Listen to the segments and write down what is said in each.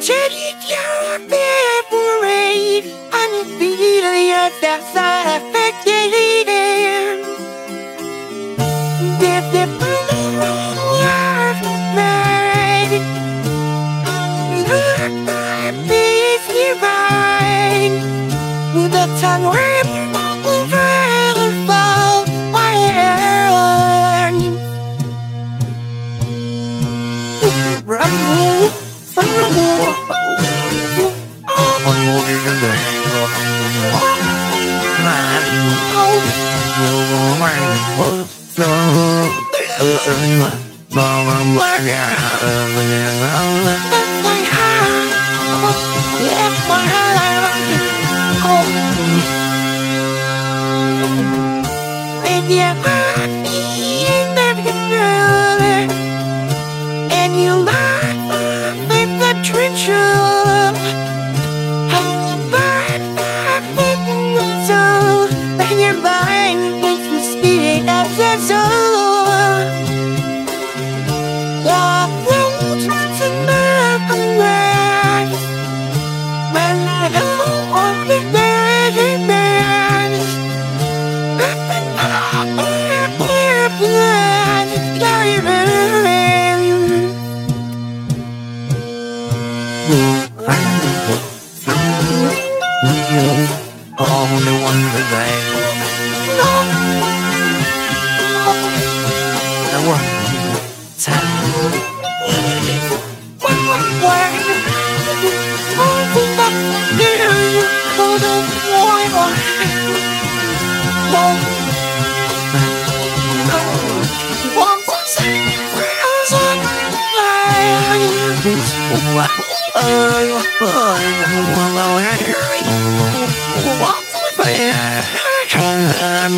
cherry jar parade. Unfeeling at that 한국이 내가 한국이야 난 없어 너만 말야 Yeah. quân Thành Quân quân quang Thôi phương bắc Điều Tôi đừng ngoài ngoài Một Quân quân sinh Xuân Ngày Ôi Ôi Ôi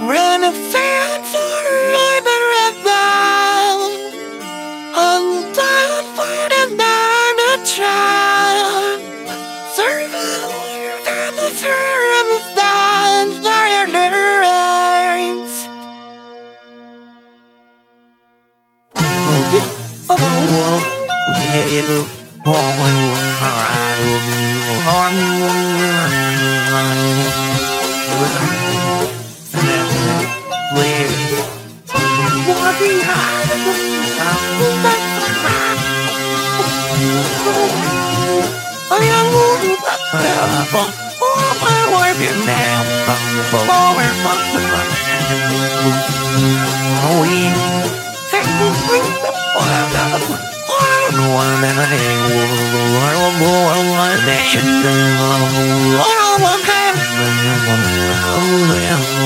Run a fan forever about Undone for another child Serve and the term of thine Silence Walking Oh, my